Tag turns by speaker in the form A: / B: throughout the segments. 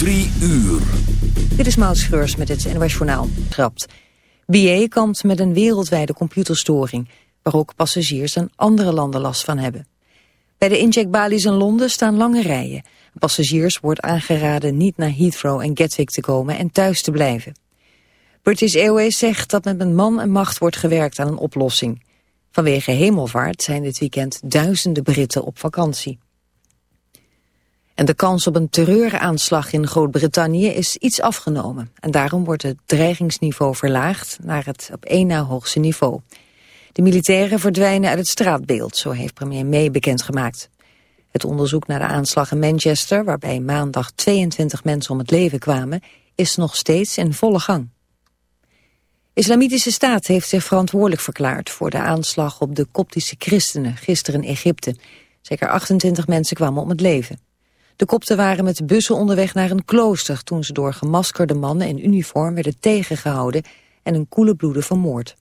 A: Drie uur.
B: Dit is Maud Schreurs met het NOS Journaal. Trapt. BA kampt met een wereldwijde computerstoring... waar ook passagiers in andere landen last van hebben. Bij de incheckbalies in Londen staan lange rijen. Passagiers wordt aangeraden niet naar Heathrow en Gatwick te komen... en thuis te blijven. British Airways zegt dat met man en macht wordt gewerkt aan een oplossing. Vanwege hemelvaart zijn dit weekend duizenden Britten op vakantie. En de kans op een terreuraanslag in Groot-Brittannië is iets afgenomen. En daarom wordt het dreigingsniveau verlaagd naar het op één na hoogste niveau. De militairen verdwijnen uit het straatbeeld, zo heeft premier May bekendgemaakt. Het onderzoek naar de aanslag in Manchester, waarbij maandag 22 mensen om het leven kwamen, is nog steeds in volle gang. Islamitische Staat heeft zich verantwoordelijk verklaard voor de aanslag op de koptische christenen gisteren in Egypte. Zeker 28 mensen kwamen om het leven. De kopten waren met bussen onderweg naar een klooster toen ze door gemaskerde mannen in uniform werden tegengehouden en een koele bloeden vermoord.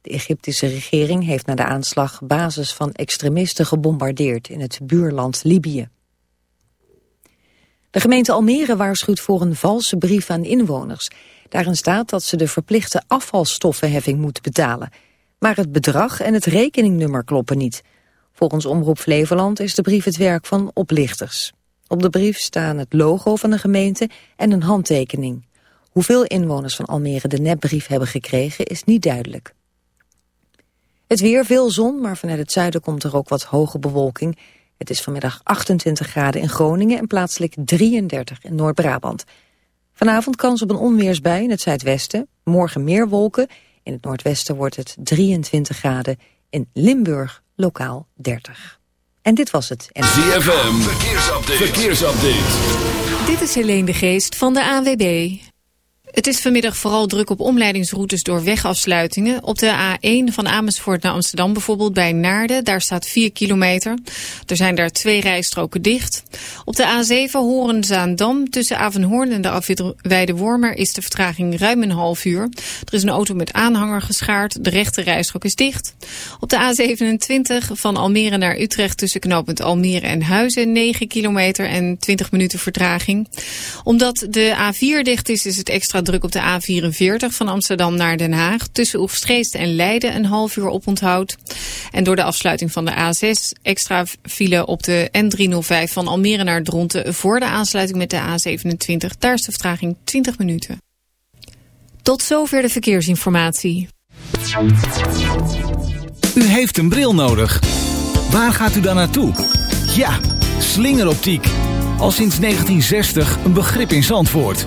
B: De Egyptische regering heeft na de aanslag basis van extremisten gebombardeerd in het buurland Libië. De gemeente Almere waarschuwt voor een valse brief aan inwoners. Daarin staat dat ze de verplichte afvalstoffenheffing moeten betalen. Maar het bedrag en het rekeningnummer kloppen niet. Volgens Omroep Flevoland is de brief het werk van oplichters. Op de brief staan het logo van de gemeente en een handtekening. Hoeveel inwoners van Almere de nepbrief hebben gekregen is niet duidelijk. Het weer, veel zon, maar vanuit het zuiden komt er ook wat hoge bewolking. Het is vanmiddag 28 graden in Groningen en plaatselijk 33 in Noord-Brabant. Vanavond kans op een onweersbui in het zuidwesten. Morgen meer wolken. In het noordwesten wordt het 23 graden. In Limburg lokaal 30. En dit was het.
A: ZFM, verkeersupdate. verkeersupdate.
C: Dit is Helene de Geest van de AWB. Het is vanmiddag vooral druk op omleidingsroutes door wegafsluitingen. Op de A1 van Amersfoort naar Amsterdam bijvoorbeeld bij Naarden. Daar staat 4 kilometer. Er zijn daar twee rijstroken dicht. Op de A7 Horen-Zaandam tussen Avenhoorn en de afwit Wormer is de vertraging ruim een half uur. Er is een auto met aanhanger geschaard. De rechte rijstrook is dicht. Op de A27 van Almere naar Utrecht tussen knooppunt Almere en Huizen 9 kilometer en 20 minuten vertraging. Omdat de A4 dicht is, is het extra druk op de A44 van Amsterdam naar Den Haag. Tussen Oegstreest en Leiden een half uur oponthoud. En door de afsluiting van de A6 extra file op de N305 van Almere naar Dronten... voor de aansluiting met de A27. Daar is de vertraging 20 minuten. Tot zover de verkeersinformatie.
D: U heeft een bril nodig. Waar gaat u dan naartoe? Ja, slingeroptiek. Al sinds 1960 een begrip in Zandvoort.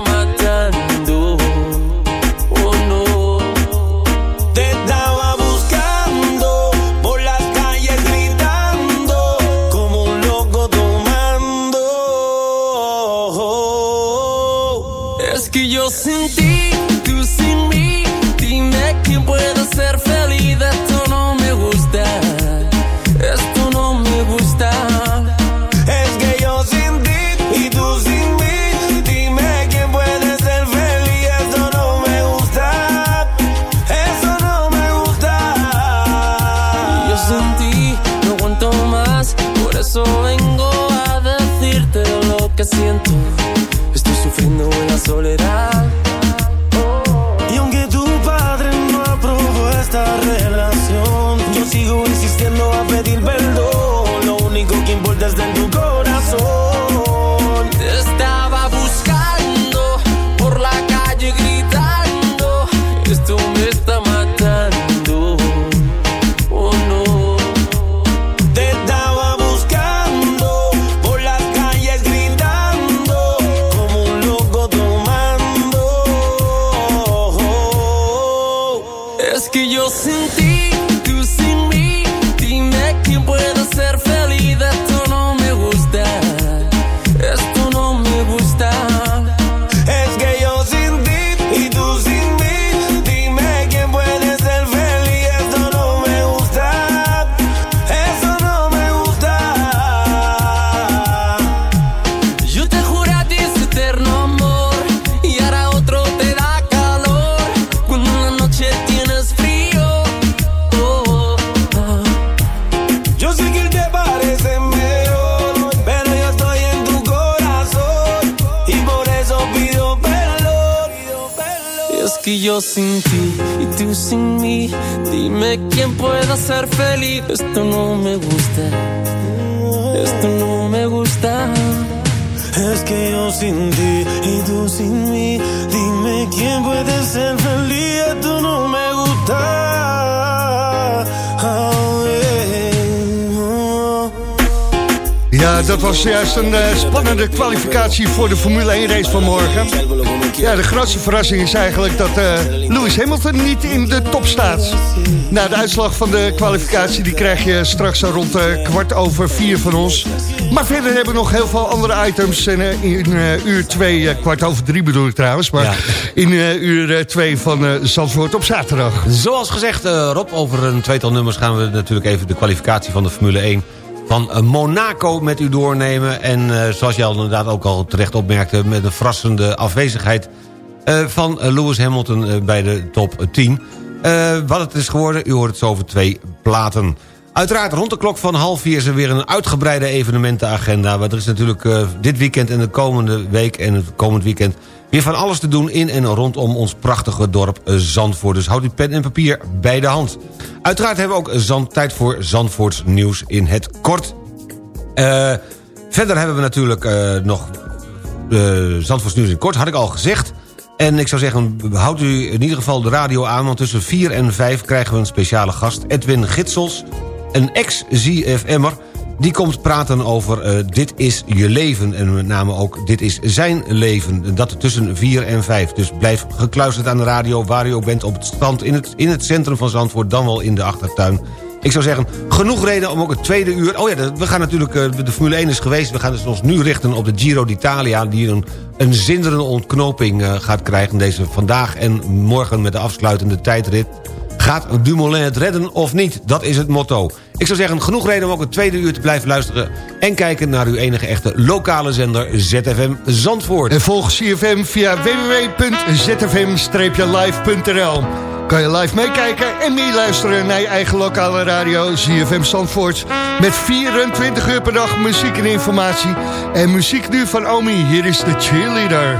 E: Ja, dat was juist een eh, spannende kwalificatie voor de Formule 1 race van morgen. Ja, de grootste verrassing is eigenlijk dat eh, Lewis Hamilton niet in de top staat. Na de uitslag van de kwalificatie, die krijg je straks rond eh, kwart over vier van ons. Maar verder hebben we nog heel veel andere items. En, eh, in eh, uur twee, kwart over drie bedoel ik trouwens. Maar in eh, uur twee van eh, Zandvoort op zaterdag.
F: Zoals gezegd, eh, Rob, over een tweetal nummers gaan we natuurlijk even de kwalificatie van de Formule 1 van eh, Monaco met u doornemen. En eh, zoals je al inderdaad ook al terecht opmerkte... met een verrassende afwezigheid eh, van Lewis Hamilton bij de top 10. Eh, wat het is geworden, u hoort het zo over twee platen. Uiteraard rond de klok van half vier is er weer een uitgebreide evenementenagenda. Want er is natuurlijk dit weekend en de komende week en het komend weekend... weer van alles te doen in en rondom ons prachtige dorp Zandvoort. Dus houd uw pen en papier bij de hand. Uiteraard hebben we ook tijd voor Zandvoorts nieuws in het kort. Eh, verder hebben we natuurlijk eh, nog uh, Zandvoorts nieuws in het kort, had ik al gezegd. En ik zou zeggen, houdt u in ieder geval de radio aan... want tussen 4 en 5 krijgen we een speciale gast. Edwin Gitsels, een ex-ZFM'er... die komt praten over uh, Dit is je leven. En met name ook Dit is zijn leven. Dat tussen 4 en 5. Dus blijf gekluisterd aan de radio waar u ook bent... op het strand in het, in het centrum van Zandvoort... dan wel in de achtertuin. Ik zou zeggen, genoeg reden om ook het tweede uur... Oh ja, we gaan natuurlijk, uh, de Formule 1 is geweest... we gaan dus ons nu richten op de Giro d'Italia... die een, een zinderende ontknoping uh, gaat krijgen... deze vandaag en morgen met de afsluitende tijdrit. Gaat Dumoulin het redden of niet? Dat is het motto. Ik zou zeggen, genoeg reden om ook het tweede uur te blijven luisteren... en kijken naar uw enige echte lokale zender ZFM Zandvoort.
E: En volg CFM via www.zfm-live.nl kan je live meekijken en meeluisteren naar je eigen lokale radio ZFM Zandvoort. Met 24 uur per dag muziek en informatie. En muziek nu van Omi, hier is de cheerleader.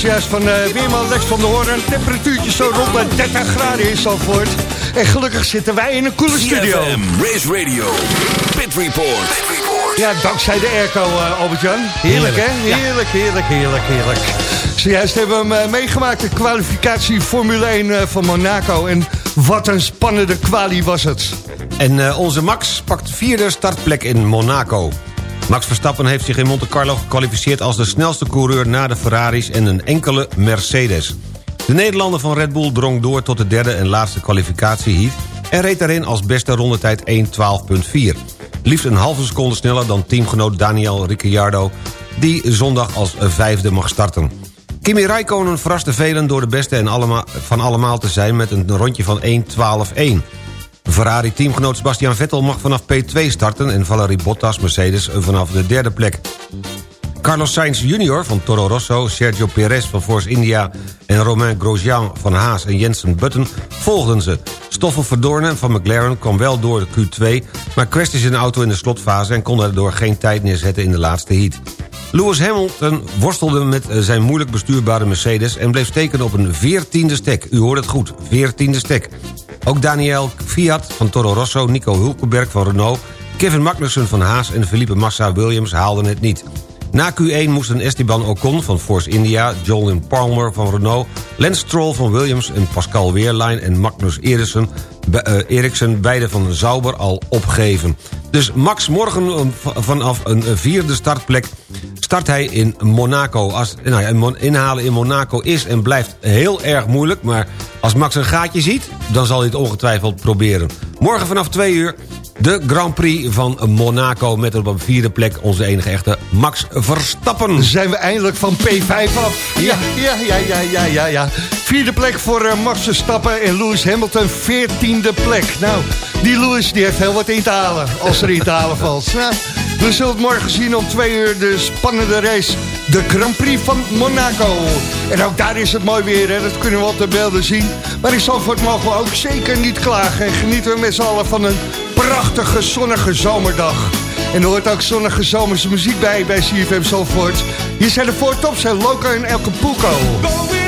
E: juist van uh, Weerman Lex van der Hoorn. Temperatuurtje zo rond bij 30 graden in Zandvoort. En gelukkig zitten wij in een coole studio.
A: Race Radio, Pit Report.
E: Ja, dankzij de airco, uh, Albert-Jan. Heerlijk, hè? Heerlijk, heerlijk, heerlijk, heerlijk. Zojuist hebben we hem eh, meegemaakt, de kwalificatie Formule 1 van Monaco. En wat een spannende kwalie was het.
F: En onze Max pakt vierde startplek in Monaco. Max Verstappen heeft zich in Monte Carlo gekwalificeerd als de snelste coureur na de Ferraris en een enkele Mercedes. De Nederlander van Red Bull drong door tot de derde en laatste kwalificatieheat... en reed daarin als beste rondetijd 1.12.4. Liefst een halve seconde sneller dan teamgenoot Daniel Ricciardo... die zondag als vijfde mag starten. Kimi Raikkonen verraste velen door de beste en allemaal, van allemaal te zijn... met een rondje van 1.12.1... Ferrari-teamgenoot Sebastian Vettel mag vanaf P2 starten... en Valerie Bottas Mercedes vanaf de derde plek. Carlos Sainz Jr. van Toro Rosso, Sergio Perez van Force India... en Romain Grosjean van Haas en Jensen Button volgden ze. Stoffel Verdornen van McLaren kwam wel door de Q2... maar crashte zijn auto in de slotfase en kon daardoor geen tijd neerzetten in de laatste heat. Lewis Hamilton worstelde met zijn moeilijk bestuurbare Mercedes... en bleef steken op een 14e stek. U hoort het goed, 14e stek. Ook Daniel Fiat van Toro Rosso, Nico Hulkenberg van Renault... Kevin Magnussen van Haas en Felipe Massa Williams haalden het niet. Na Q1 moesten Esteban Ocon van Force India... Jolyn Palmer van Renault... Lance Stroll van Williams en Pascal Wehrlein en Magnus Eriksen, Eriksen beide van Sauber al opgeven. Dus Max morgen vanaf een vierde startplek start hij in Monaco. Als, nou ja, inhalen in Monaco is en blijft heel erg moeilijk... maar als Max een gaatje ziet, dan zal hij het ongetwijfeld proberen. Morgen vanaf twee uur de Grand Prix van Monaco met op een vierde plek onze enige echte Max Verstappen.
G: Zijn we eindelijk van P5 af. Ja, ja, ja, ja, ja, ja. ja. Vierde plek voor uh, Max Verstappen en Lewis Hamilton, veertiende plek. Nou, die Lewis die heeft heel wat in te halen, als er in te halen valt. Nou, we zullen morgen zien om twee uur de spannende race. De Grand Prix van Monaco. En ook daar is het mooi weer, hè? dat kunnen we op de beelden zien. Maar in Zandvoort mogen we ook zeker niet klagen. En genieten we met z'n allen van een prachtige zonnige zomerdag. En er hoort ook zonnige zomerse muziek bij bij CFM Zandvoort. Hier zijn de Four Tops en Loco en El Capulco.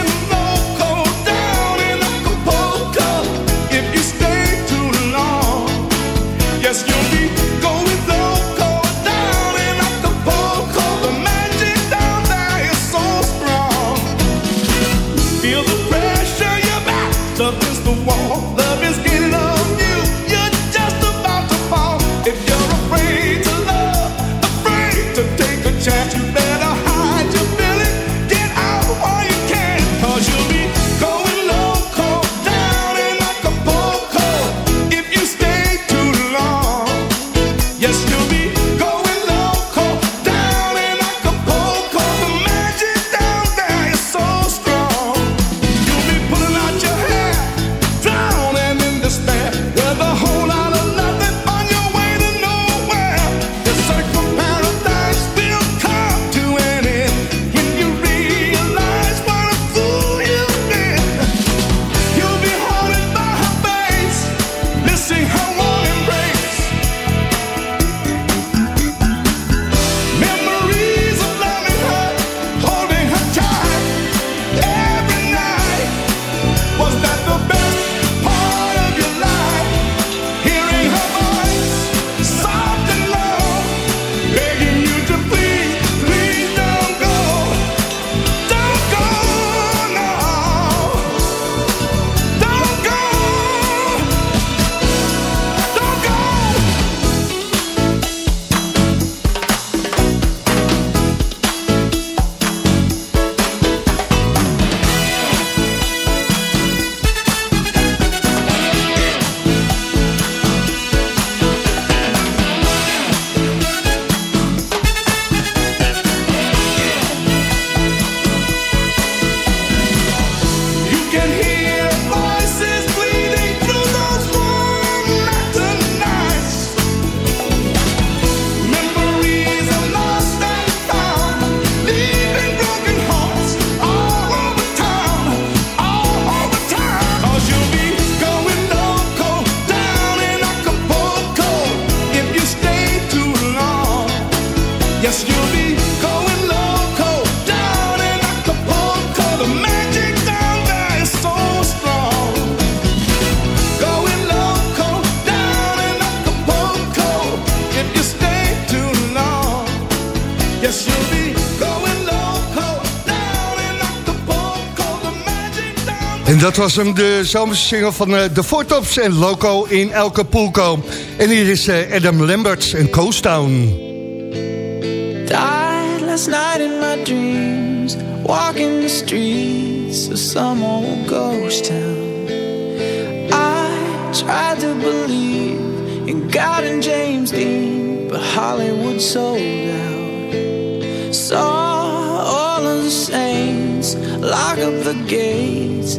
G: Dat was hem, de zomerse single van eh, de Four Tops en Loco in Elke Poolco. En hier is eh, Adam Lambert en Coast Town.
H: Died last night in my dreams, walking the streets of some old ghost town. I tried to believe in God and James Dean, but Hollywood sold out. Saw all of the saints lock up the gates.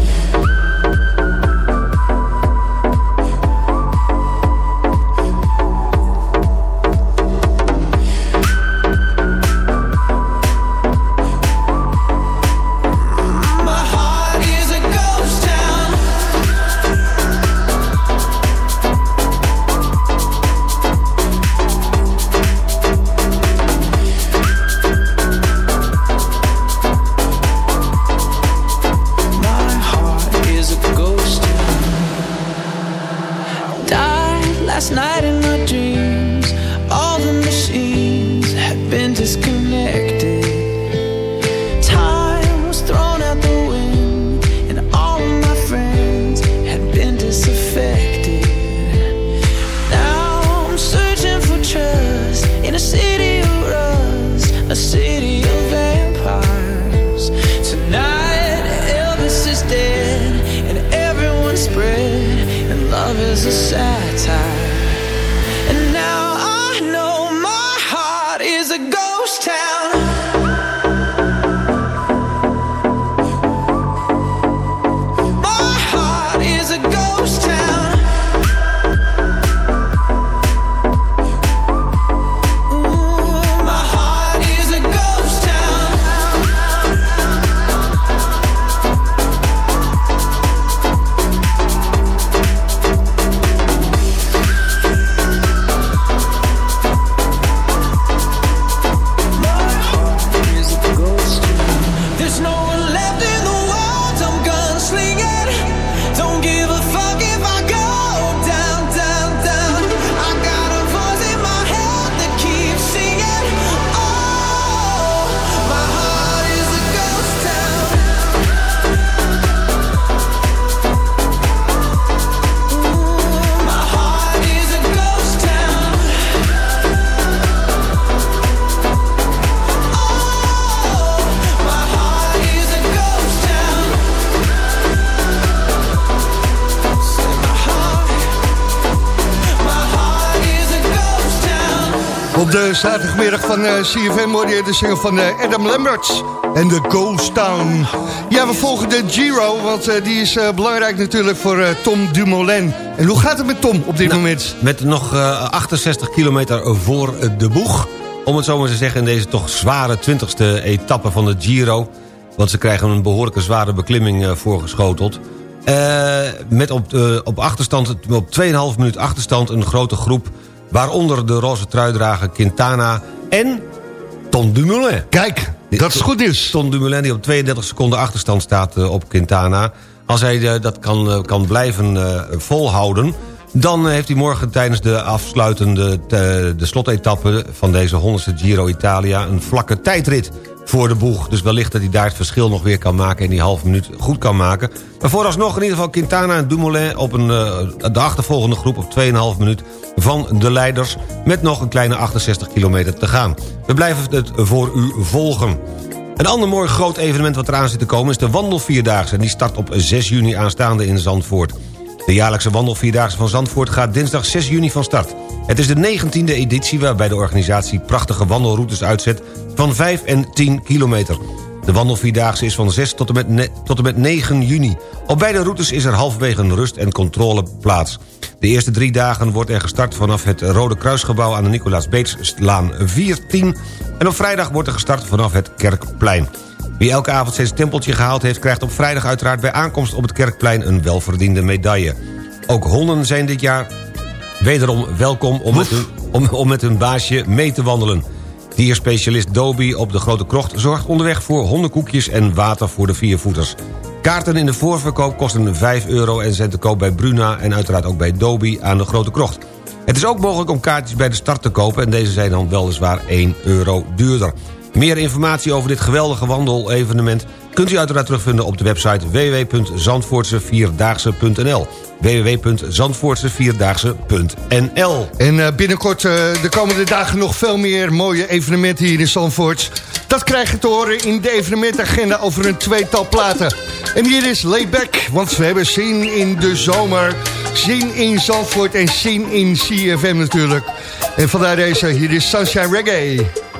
E: De zaterdagmiddag van eh, CFM hoorde je de single van eh, Adam Lambert en de Ghost Town. Ja, we volgen de Giro, want eh, die is eh, belangrijk natuurlijk voor eh, Tom Dumoulin. En hoe gaat het met Tom op dit
F: Nou,
E: moment?
F: Met nog eh, 68 kilometer voor de boeg. Om het zo maar te zeggen, in deze toch zware 20ste etappe van de Giro. Want ze krijgen een behoorlijke zware beklimming eh, voorgeschoteld. Eh, met op, eh, op achterstand, op 2,5 minuut achterstand een grote groep. Waaronder de roze truidrager Quintana en Tom Dumoulin.
E: Kijk, dat is goed nieuws.
F: Tom Dumoulin die op 32 seconden achterstand staat eh, op Quintana. Als hij eh, dat kan, eh, kan blijven volhouden... dan heeft hij morgen tijdens de afsluitende de slotetappe... van deze 100ste Giro Italia een vlakke tijdrit voor de boeg. Dus wellicht dat hij daar het verschil nog weer kan maken... en die half minuut goed kan maken. Maar vooralsnog in ieder geval Quintana en Dumoulin... op een, eh, de achtervolgende groep op 2,5 minuut van de leiders... met nog een kleine 68 kilometer te gaan. We blijven het voor u volgen. Een ander mooi groot evenement wat eraan zit te komen... is de Wandelvierdaagse. En die start op 6 juni aanstaande in Zandvoort. De jaarlijkse Wandelvierdaagse van Zandvoort gaat dinsdag 6 juni van start. Het is de 19e editie waarbij de organisatie prachtige wandelroutes uitzet... van 5 en 10 kilometer. De Wandelvierdaagse is van 6 tot en, met tot en met 9 juni. Op beide routes is er halverwege een rust- en controle plaats. De eerste drie dagen wordt er gestart vanaf het Rode Kruisgebouw... aan de Nicolaas Beetslaan 14. En op vrijdag wordt er gestart vanaf het Kerkplein. Wie elke avond zijn stempeltje gehaald heeft... krijgt op vrijdag uiteraard bij aankomst op het Kerkplein... een welverdiende medaille. Ook honden zijn dit jaar wederom welkom om met, hun, om, om met hun baasje mee te wandelen. Dierspecialist Dobie op de Grote Krocht zorgt onderweg voor hondenkoekjes en water voor de viervoeters. Kaarten in de voorverkoop kosten 5 euro en zijn te koop bij Bruna... en uiteraard ook bij Dobie aan de Grote Krocht. Het is ook mogelijk om kaartjes bij de start te kopen... en deze zijn dan weliswaar 1 euro duurder. Meer informatie over dit geweldige wandelevenement kunt u uiteraard terugvinden op de website www.zandvoortsevierdaagse.nl www.zandvoortsevierdaagse.nl
E: En eh, binnenkort eh, de komende dagen nog veel meer mooie evenementen hier in Zandvoort.
I: Dat krijg je te horen in de evenementagenda over een tweetal platen. En hier is Layback, want we hebben zin in de zomer. Zin in Zandvoort en zin in CFM natuurlijk. En vandaar deze, hier is Sunshine Reggae.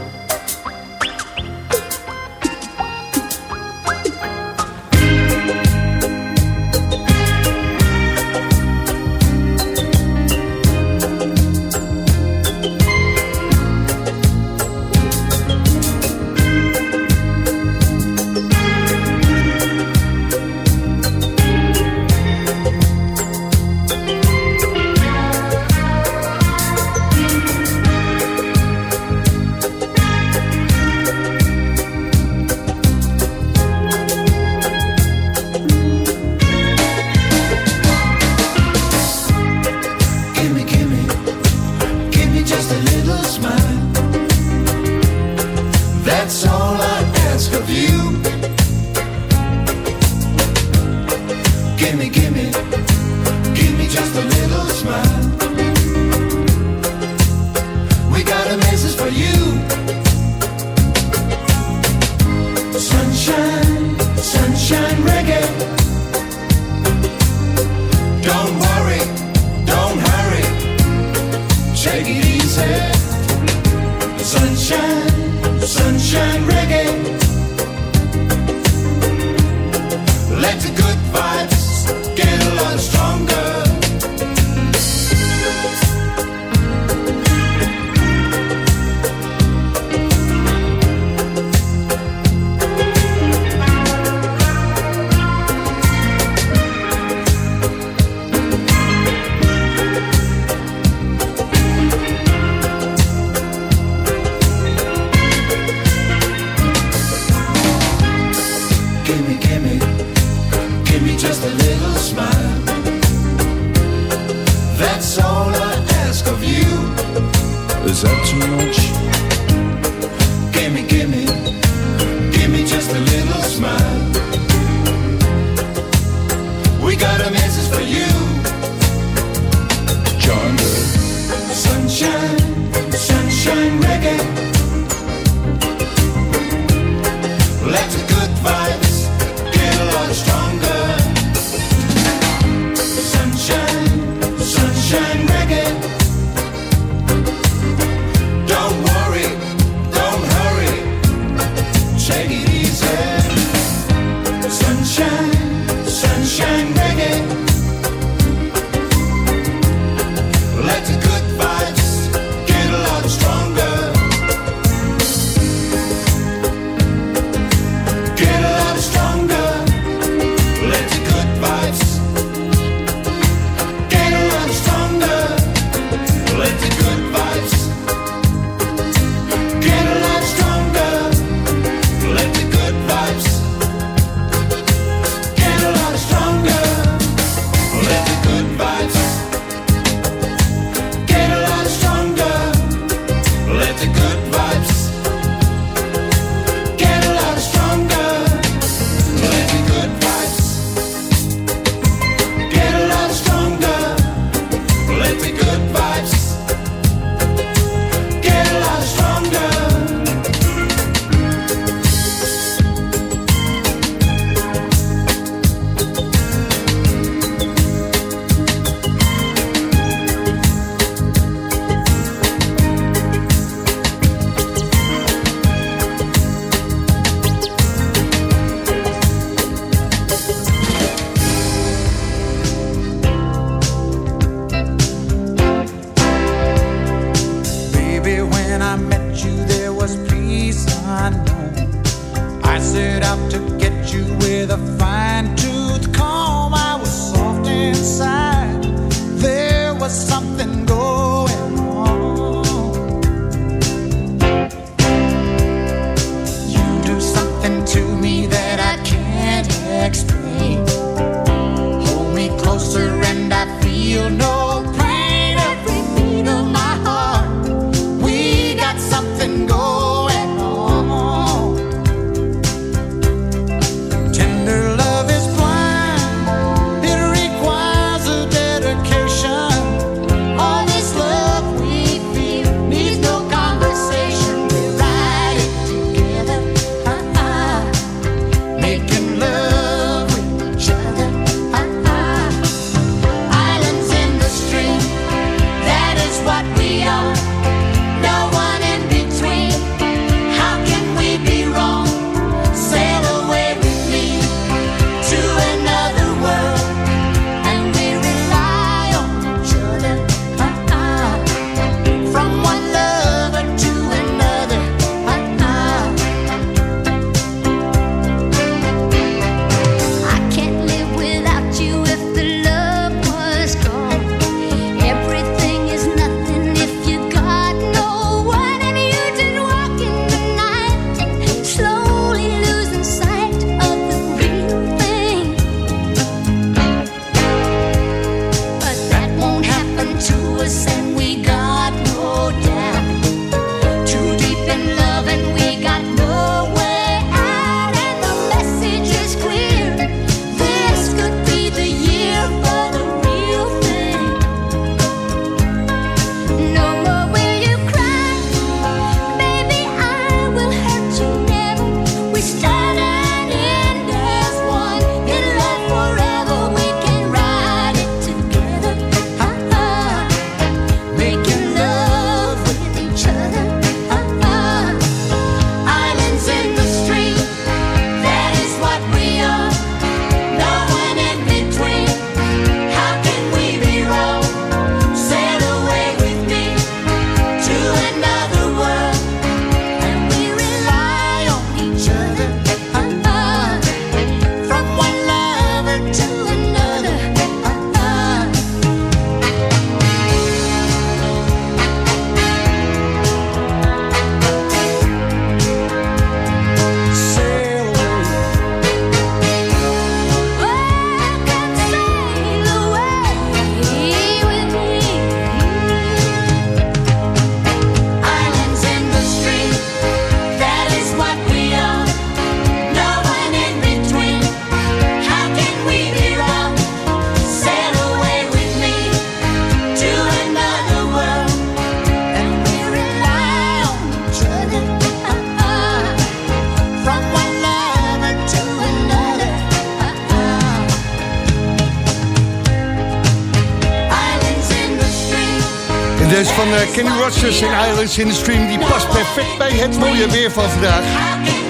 E: Van eh, Kenny Rogers en Islands in the Stream... die past perfect bij het mooie weer van vandaag.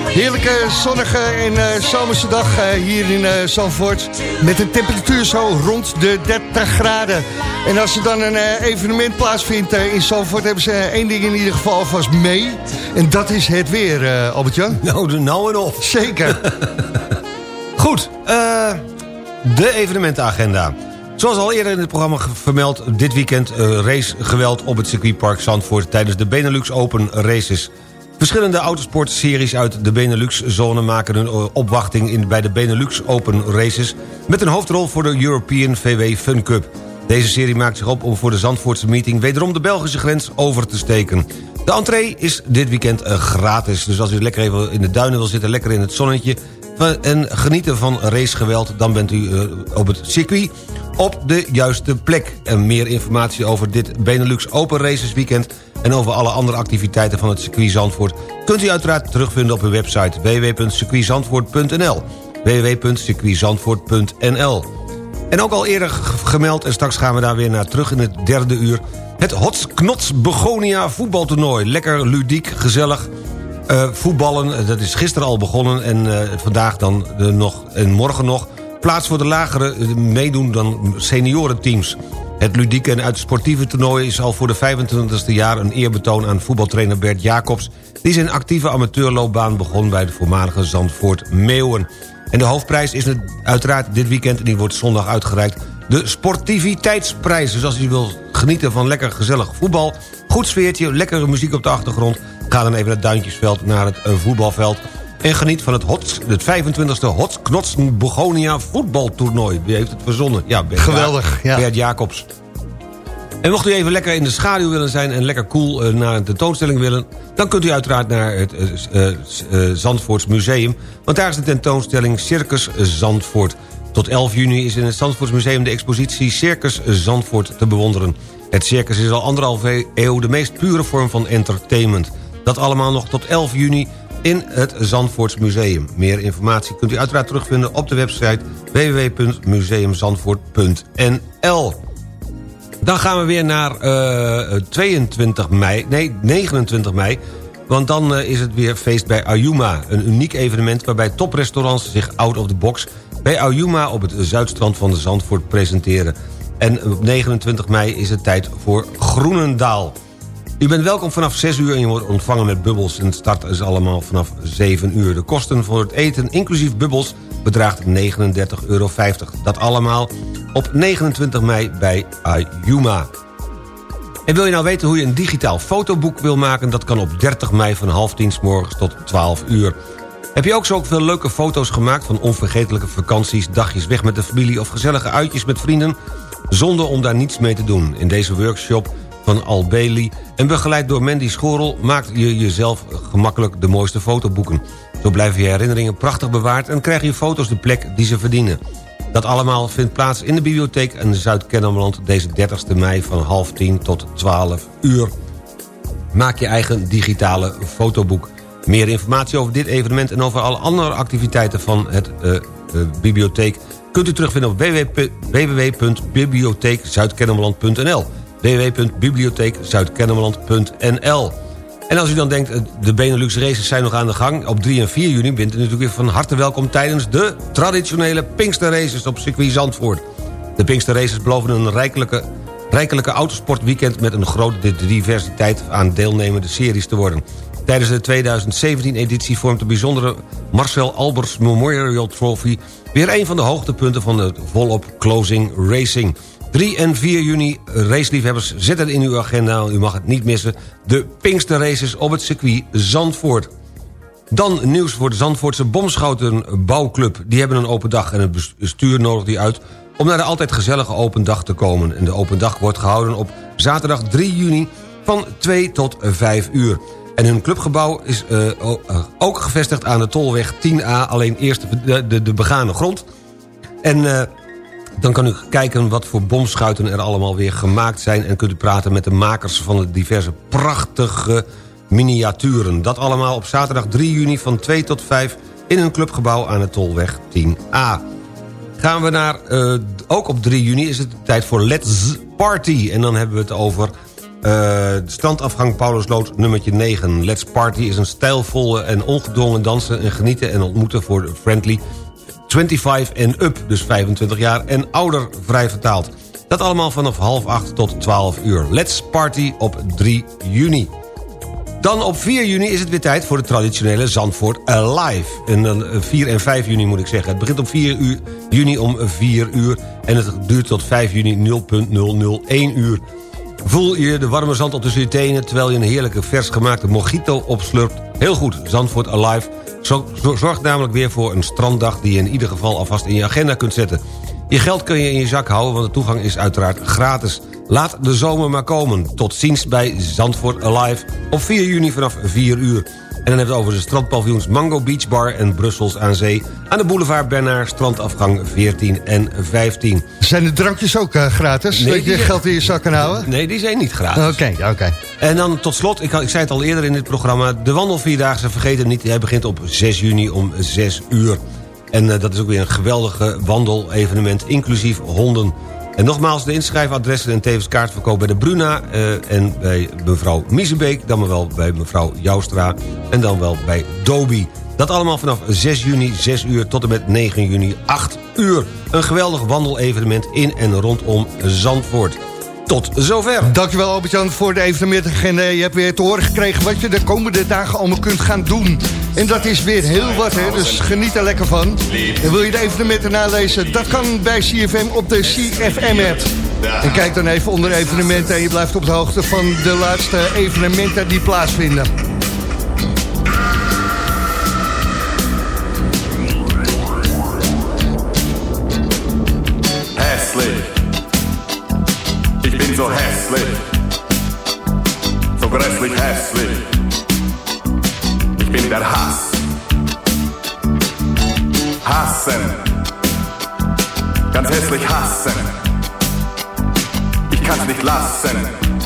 E: Heerlijke zonnige en eh, zomerse dag eh, hier in Zandvoort. Met een temperatuur zo rond de 30 graden. En als er dan een evenement plaatsvindt in Zandvoort... hebben ze één ding in ieder geval alvast mee. En dat is het weer, Albert-Jan.
F: Nou, de nou en of.
E: Zeker.
F: Goed, de evenementenagenda. Zoals al eerder in het programma vermeld... dit weekend eh, racegeweld op het circuitpark Zandvoort... tijdens de Benelux Open Races. Verschillende autosportseries uit de Benelux-zone... maken hun eh, opwachting in, bij de Benelux Open Races... met een hoofdrol voor de European VW Fun Cup. Deze serie maakt zich op om voor de Zandvoortse meeting... wederom de Belgische grens over te steken. De entree is dit weekend eh, gratis. Dus als u lekker even in de duinen wil zitten, lekker in het zonnetje... en genieten van racegeweld... dan bent u op het circuit op de juiste plek. En meer informatie over dit Benelux Open Races weekend... en over alle andere activiteiten van het circuit Zandvoort... kunt u uiteraard terugvinden op uw website www.circuitzandvoort.nl www.circuitzandvoort.nl En ook al eerder gemeld, en straks gaan we daar weer naar terug in het derde uur... het Hots Knots Begonia voetbaltoernooi. Lekker ludiek, gezellig, eh, voetballen, dat is gisteren al begonnen... en eh, vandaag dan eh, nog en morgen nog... plaats voor de lagere eh, meedoen dan seniorenteams. Het ludieke en uit sportieve toernooi is al voor de 25e jaar... een eerbetoon aan voetbaltrainer Bert Jacobs... die zijn actieve amateurloopbaan begon bij de voormalige Zandvoort Meeuwen. En de hoofdprijs is uiteraard dit weekend... en die wordt zondag uitgereikt... de Sportiviteitsprijs. Dus als u wil genieten van lekker gezellig voetbal... goed sfeertje, lekkere muziek op de achtergrond... ga dan even naar het Duintjesveld, naar het eh, voetbalveld... en geniet van het, Hots, het 25e Hots Knotsen Begonia voetbaltoernooi. Wie heeft het verzonnen? Ja, Bert
E: Geweldig, ja.
F: Bert Jacobs. En mocht u even lekker in de schaduw willen zijn... en lekker cool eh, naar een tentoonstelling willen... dan kunt u uiteraard naar het eh, Zandvoorts Museum... want daar is de tentoonstelling Circus Zandvoort. Tot 11 juni is in het Zandvoorts Museum de expositie Circus Zandvoort te bewonderen. Het circus is al anderhalve eeuw de meest pure vorm van entertainment. Dat allemaal nog tot 11 juni in het Zandvoorts Museum. Meer informatie kunt u uiteraard terugvinden op de website www.museumzandvoort.nl dan gaan we weer naar eh, 22 mei, nee 29 mei... want dan eh, is het weer feest bij Ayuma. Een uniek evenement waarbij toprestaurants zich out of the box... bij Ayuma op het zuidstrand van de Zandvoort presenteren. En op 29 mei is het tijd voor Groenendaal. U bent welkom vanaf 6 uur en je wordt ontvangen met bubbels. En het start is allemaal vanaf 7 uur. De kosten voor het eten, inclusief bubbels, bedraagt 39,50 euro. Dat allemaal op 29 mei bij Ayuma. En wil je nou weten hoe je een digitaal fotoboek wil maken? Dat kan op 30 mei van half tien morgens tot 12 uur. Heb je ook zo veel leuke foto's gemaakt van onvergetelijke vakanties... dagjes weg met de familie of gezellige uitjes met vrienden? Zonder om daar niets mee te doen. In deze workshop van Al Bailey en begeleid door Mandy Schorel... maakt je jezelf gemakkelijk de mooiste fotoboeken. Zo blijven je herinneringen prachtig bewaard... en krijgen je foto's de plek die ze verdienen. Dat allemaal vindt plaats in de bibliotheek in Zuid-Kennemerland... deze 30 mei van half tien tot 12 uur. Maak je eigen digitale fotoboek. Meer informatie over dit evenement en over alle andere activiteiten van het eh, eh, bibliotheek... kunt u terugvinden op www- www.bibliotheekzuidkennemerland.nl www.bibliotheekzuidkennemerland.nl En als u dan denkt, eh, de Benelux races zijn nog aan de gang... op 3 en 4 juni bent u natuurlijk weer van harte welkom... tijdens de traditionele Pinkster Races op circuit Zandvoort. De Pinkster Races beloven een rijkelijke, rijkelijke autosportweekend... met een grote diversiteit aan deelnemende series te worden. Tijdens de 2017-editie vormt de bijzondere Marcel Albers Memorial Trophy... weer een van de hoogtepunten van de volop closing racing. 3 en 4 juni, raceliefhebbers, zet het in uw agenda. U mag het niet missen. De Pinkster Races op het circuit Zandvoort. Dan nieuws voor de Zandvoortse Bomschouten Bouwclub. Die hebben een open dag en het bestuur nodigt die uit... om naar de altijd gezellige open dag te komen. En de open dag wordt gehouden op zaterdag 3 juni van 2 tot 5 uur. En hun clubgebouw is eh, eh, ook gevestigd aan de Tolweg 10A... alleen eerst de, de, de begane grond. En eh, dan kan u kijken wat voor bomschuiten er allemaal weer gemaakt zijn... en kunt u praten met de makers van de diverse prachtige miniaturen. Dat allemaal op zaterdag 3 juni van 2 tot 5 in een clubgebouw aan de Tolweg 10A. Gaan we naar, eh, ook op 3 juni is het tijd voor Let's Party. En dan hebben we het over Eh, strandafgang Paulusloot nummertje 9. Let's Party is een stijlvolle en ongedwongen dansen en genieten en ontmoeten voor de friendly 25 en up, dus 25 jaar en ouder, vrij vertaald. Dat allemaal vanaf half 8 tot 12 uur. Let's Party op 3 juni. Dan op 4 juni is het weer tijd voor de traditionele Zandvoort Alive. En dan eh, 4 en 5 juni moet ik zeggen. Het begint op 4 uur, juni om 4 uur en het duurt tot 5 juni 0.001 uur. Voel je de warme zand op de tenen... terwijl je een heerlijke vers gemaakte mojito opslurpt? Heel goed, Zandvoort Alive zo- zo- zorgt namelijk weer voor een stranddag... die je in ieder geval alvast in je agenda kunt zetten. Je geld kun je in je zak houden, want de toegang is uiteraard gratis. Laat de zomer maar komen. Tot ziens bij Zandvoort Alive op 4 juni vanaf 4 uur. En dan hebben we het over de strandpaviljoens Mango Beach Bar en Brussels aan Zee... aan de boulevard Bernard, strandafgang 14 en 15.
E: Zijn de drankjes ook eh, gratis?
F: Nee,
E: dat je geld in je zak kan houden?
F: Nee, die zijn niet gratis.
E: Oké, oké.
F: En dan tot slot, ik, ik zei het al eerder in dit programma... de wandelvierdaagse, vergeet het niet, hij begint op 6 juni om 6 uur. En eh, dat is ook weer een geweldige wandelevenement, inclusief honden. En nogmaals, de inschrijfadressen en tevens kaartverkoop bij de Bruna... eh, en bij mevrouw Miezenbeek, dan wel bij mevrouw Joustra... en dan wel bij Dobi. Dat allemaal vanaf 6 juni, 6 uur tot en met 9 juni, 8 uur. Een geweldig wandelevenement in en rondom Zandvoort. Tot zover.
E: Dankjewel Albert-Jan voor de evenementagenda. Je hebt weer te horen gekregen wat je de komende dagen allemaal kunt gaan doen. En dat is weer heel wat, hè? dus geniet er lekker van. En wil je de evenementen nalezen? Dat kan bij CFM op de CFM-app. En kijk dan even onder evenementen en je blijft op de hoogte van de laatste evenementen die plaatsvinden.
J: Der Hass. Hassen. Ganz hässlich hassen. Ich kann's nicht lassen.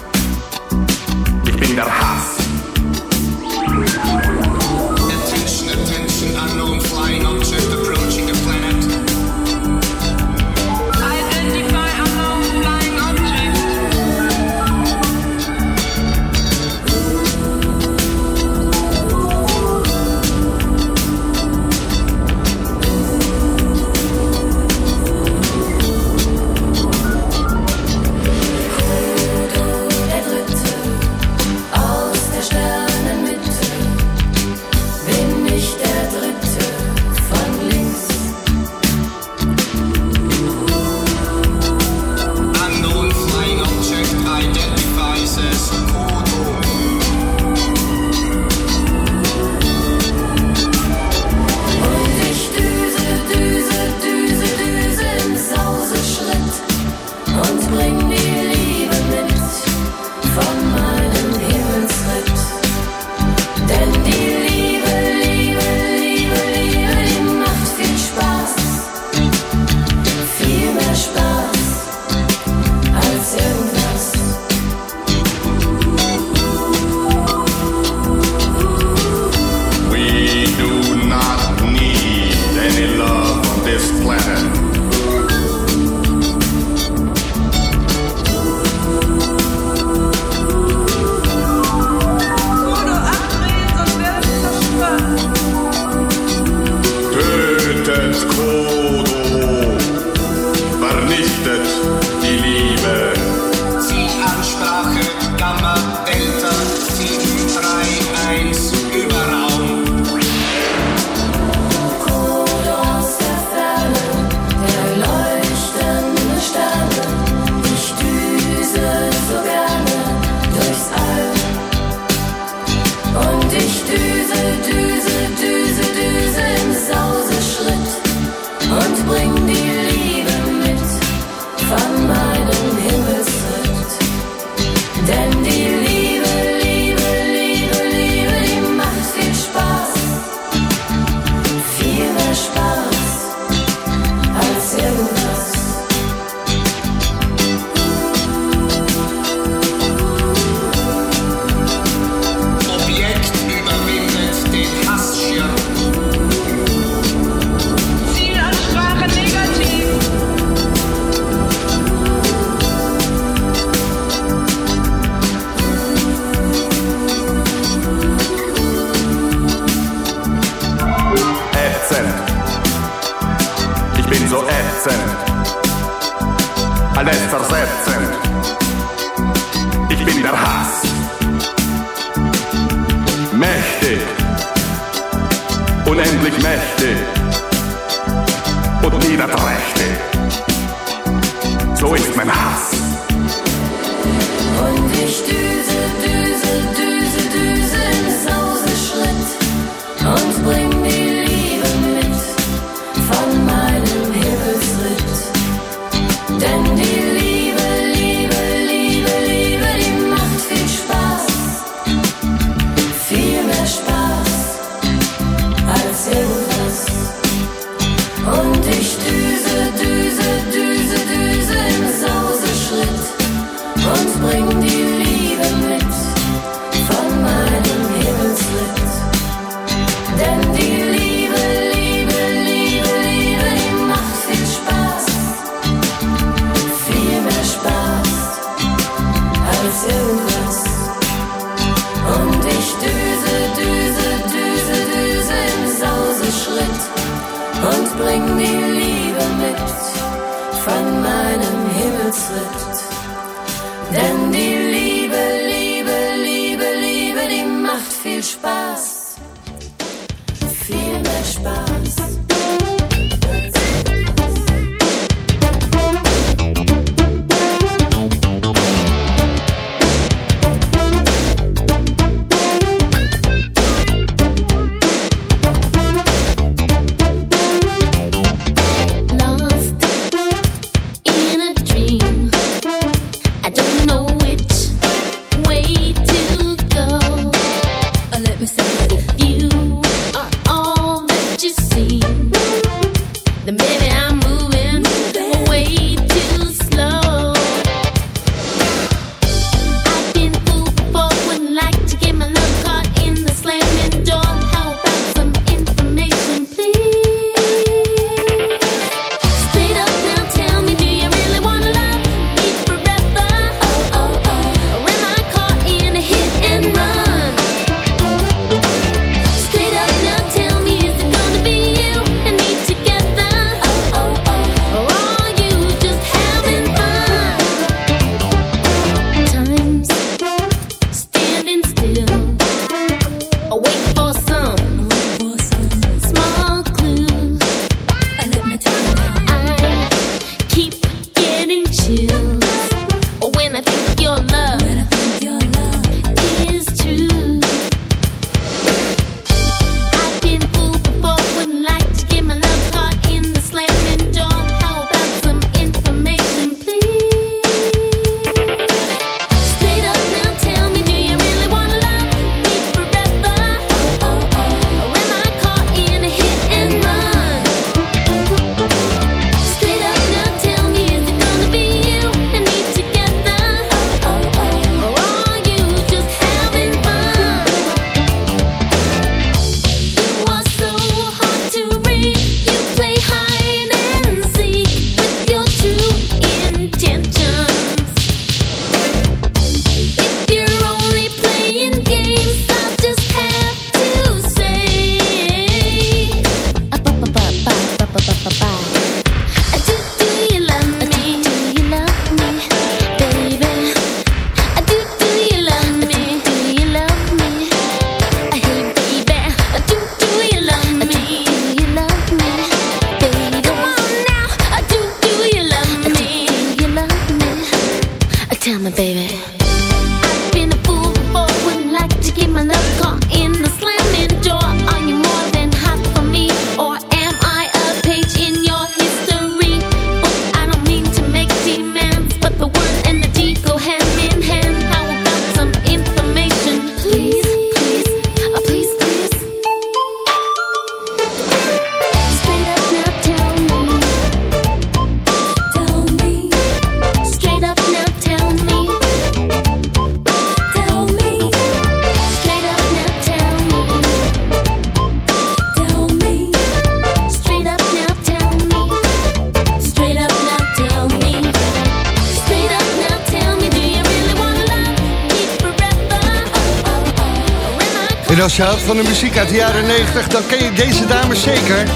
K: Als
E: je houdt van de muziek uit de jaren 90, dan ken je deze dame zeker.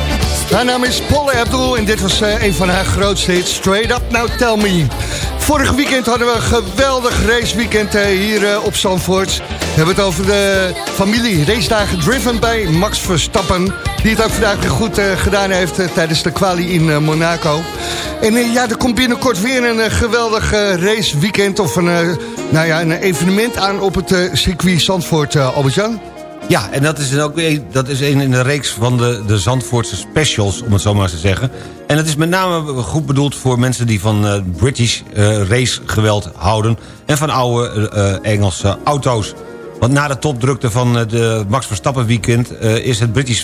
E: Haar naam is Paula Abdul en dit was eh, een van haar grootste hits. Straight Up Now Tell Me. Vorig weekend hadden we een geweldig raceweekend eh, hier eh, op Zandvoort. We hebben het over de familie racedagen driven bij Max Verstappen. Die het ook vandaag goed gedaan heeft tijdens de quali in Monaco. En ja, er komt binnenkort weer een geweldig raceweekend of een, nou ja, een evenement aan op het circuit Zandvoort, Albert-Jan.
F: Ja, en dat is, ook, een- dat is een in de reeks van de, de Zandvoortse specials, om het zo maar eens te zeggen. En het is met name goed bedoeld voor mensen die van eh, British eh, racegeweld houden... en van oude eh, Engelse auto's. Want na de topdrukte van de Max Verstappen weekend... is het British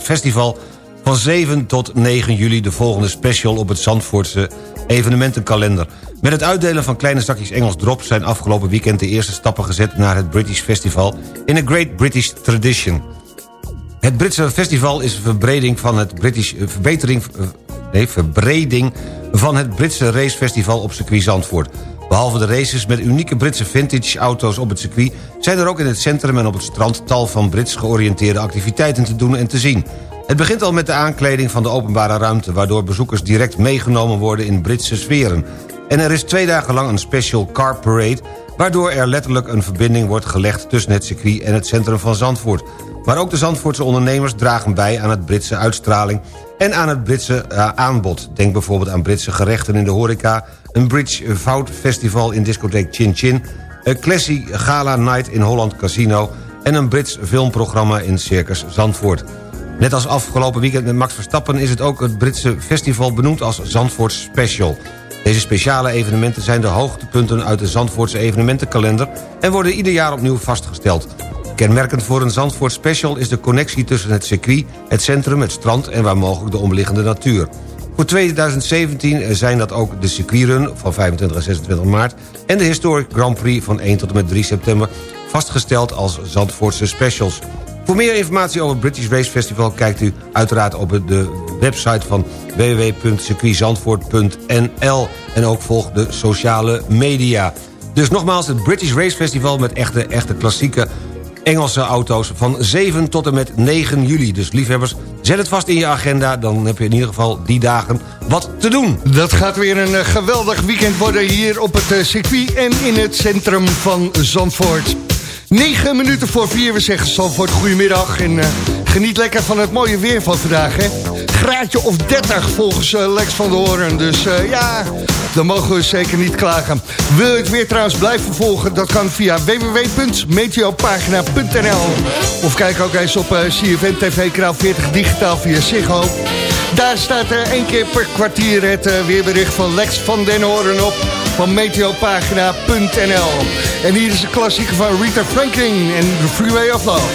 F: Festival van 7 tot 9 juli de volgende special op het Zandvoortse evenementenkalender. Met het uitdelen van kleine zakjes Engels drop... zijn afgelopen weekend de eerste stappen gezet naar het British Festival... in a Great British Tradition. Het Britse festival is een verbreding van het British, eh, verbetering, eh, nee, verbreding van het Britse racefestival op circuit Zandvoort. Behalve de races met unieke Britse vintage auto's op het circuit... zijn er ook in het centrum en op het strand tal van Brits georiënteerde activiteiten te doen en te zien. Het begint al met de aankleding van de openbare ruimte... waardoor bezoekers direct meegenomen worden in Britse sferen. En er is twee dagen lang een special car parade... waardoor er letterlijk een verbinding wordt gelegd tussen het circuit en het centrum van Zandvoort. Maar ook de Zandvoortse ondernemers dragen bij aan het Britse uitstraling... en aan het Britse eh, aanbod. Denk bijvoorbeeld aan Britse gerechten in de horeca... een Bridge Fout Festival in discotheek Chin Chin... een Classy Gala Night in Holland Casino... en een Brits filmprogramma in Circus Zandvoort. Net als afgelopen weekend met Max Verstappen... is het ook het Britse festival benoemd als Zandvoort Special. Deze speciale evenementen zijn de hoogtepunten uit de Zandvoortse evenementenkalender... en worden ieder jaar opnieuw vastgesteld. Kenmerkend voor een Zandvoort Special is de connectie tussen het circuit... het centrum, het strand en waar mogelijk de omliggende natuur. Voor 2017 zijn dat ook de circuitrun van 25 en 26 maart... en de Historic Grand Prix van 1 tot en met 3 september... vastgesteld als Zandvoortse Specials. Voor meer informatie over het British Race Festival... kijkt u uiteraard op de website van www.circuitzandvoort.nl... en ook volg de sociale media. Dus nogmaals, het British Race Festival met echte, echte klassieke Engelse auto's van 7 tot en met 9 juli. Dus liefhebbers, zet het vast in je agenda. Dan heb je in ieder geval die dagen wat te doen.
E: Dat gaat weer een eh, geweldig weekend worden hier op het eh, circuit en in het centrum van Zandvoort. 9 minuten voor 4, we zeggen Zandvoort goedemiddag en eh, geniet lekker van het mooie weer van vandaag. Hè? Graadje of 30 volgens eh, Lex van der Hoorn, dus eh, ja, dan mogen we zeker niet klagen. Wil je het weer trouwens blijven volgen, dat kan via www.meteopagina.nl of kijk ook eens op CFN TV kanaal 40 digitaal via Ziggo. Daar staat één keer per kwartier het weerbericht van Lex van den Hoorn op van meteopagina.nl. En hier is de klassieker van Rita Franklin en The Freeway of Love.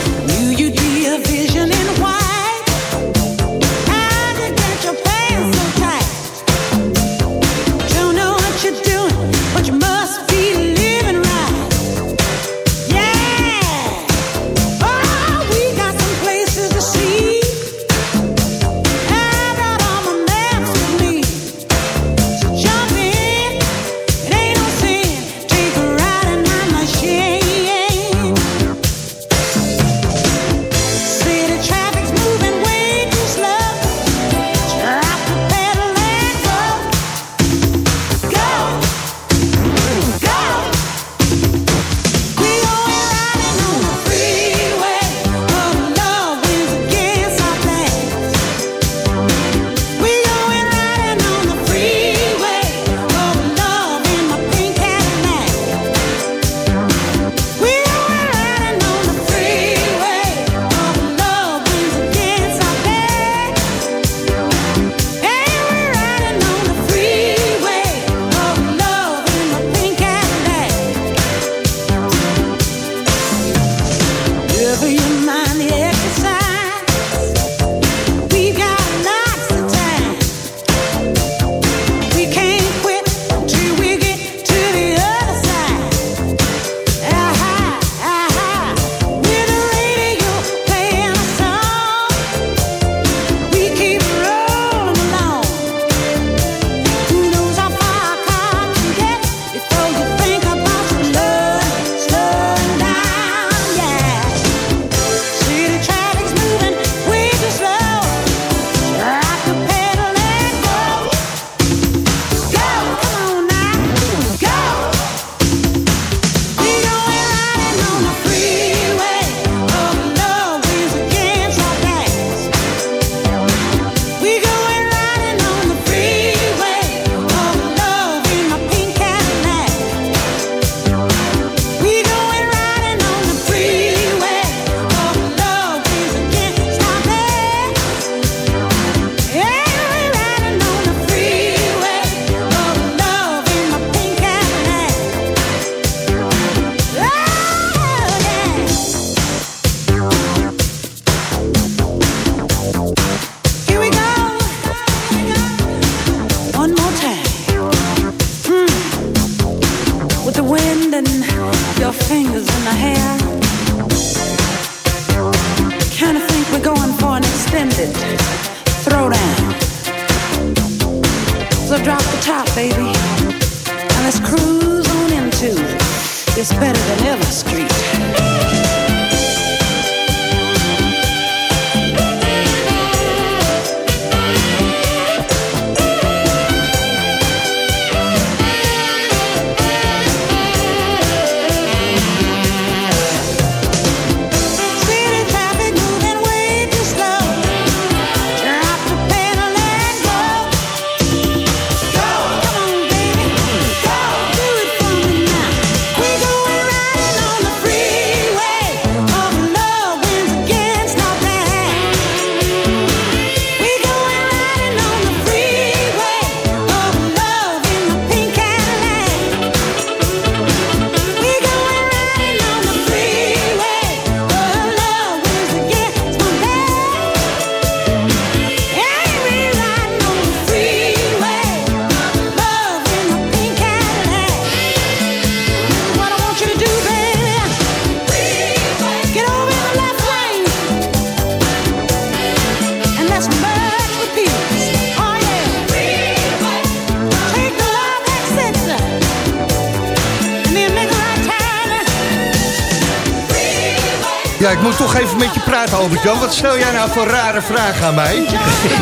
E: Ik moet toch even met je praten, Albert-Jan. Wat stel jij nou voor rare vragen aan mij?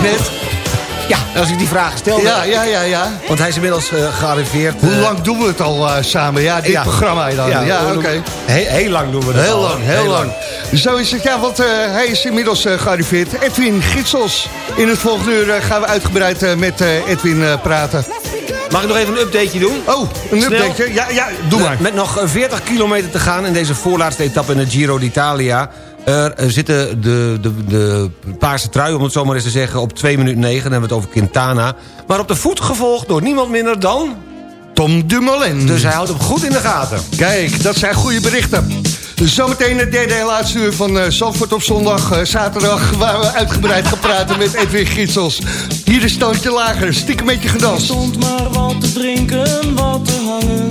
E: Net.
F: Ja, als ik die vraag stel.
E: Ja, ja, ja, ja.
F: Want hij is inmiddels eh, gearriveerd.
E: Hoe
F: eh,
E: lang doen we het al eh, samen? Ja, dit
F: ja.
E: programma dan. Ja, oké.
F: Heel, heel lang doen we dat
E: Heel
F: al.
E: lang, heel, lang. Zo is het, ja, want hij is inmiddels gearriveerd. Edwin Gitsels. In het volgende uur gaan we uitgebreid met Edwin praten.
F: Mag ik nog even een updateje doen?
E: Oh, een
F: Snel.
E: updateje? Ja, ja, doe maar.
F: Met nog eh, 40 kilometer te gaan in deze voorlaatste etappe in de Giro d'Italia. Er eh, zitten de, de, de paarse trui, om het zo maar eens te zeggen, op 2 minuten 9. Dan hebben we het over Quintana. Maar op de voet gevolgd door niemand minder dan...
E: Tom Dumoulin.
F: Dus hij houdt hem goed in de gaten.
E: Kijk, dat zijn goede berichten. Zometeen het derde en laatste uur van eh Zandvoort op zondag, eh, zaterdag... waar we uitgebreid gaan praten met Edwin Gietsels. Hier is Toontje Lager, stiekem met je gedanst.
L: stond maar wat te drinken, wat te hangen.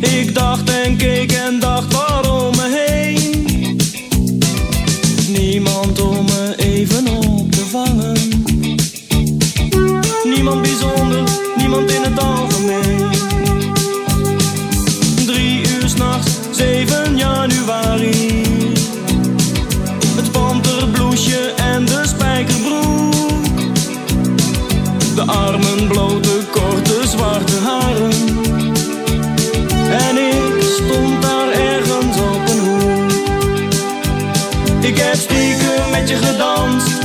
L: Ik dacht en keek en dacht waarom me heen. Niemand om me even op te vangen. Niemand bijzonder, niemand in het algemeen. 7 januari. Het panterbloesje en de spijkerbroek. De armen blote, korte, zwarte haren. En ik stond daar ergens op een hoek. Ik heb stiekem met je gedanst.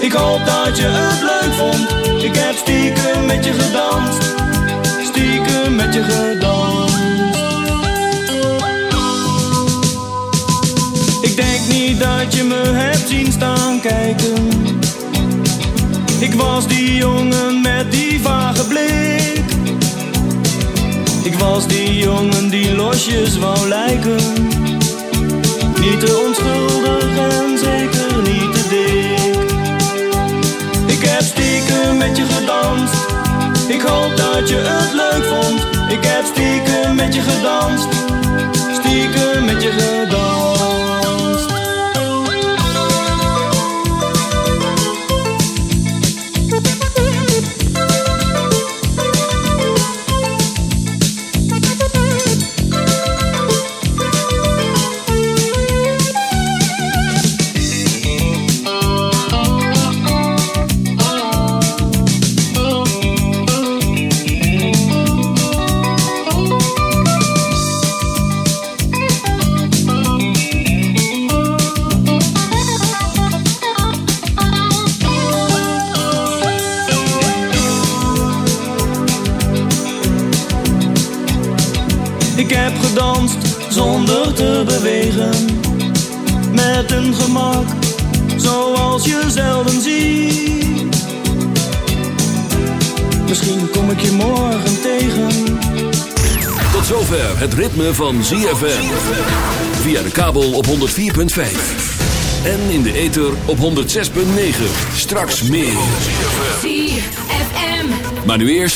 L: Ik hoop dat je het leuk vond. Ik heb stiekem met je gedanst. Stiekem met je gedanst. Dat je me hebt zien staan kijken. Ik was die jongen met die vage blik. Ik was die jongen die losjes wou lijken. Niet te onschuldig en zeker niet te dik. Ik heb stiekem met je gedanst. Ik hoop dat je het leuk vond. Ik heb stiekem met je gedanst. Stiekem met je gedanst. Een gemak zoals je zelden ziet. Misschien kom ik je morgen tegen.
A: Tot zover het ritme van ZFM. Via de kabel op 104.5. En in de ether op 106.9. Straks meer.
M: ZFM.
A: Maar nu eerst...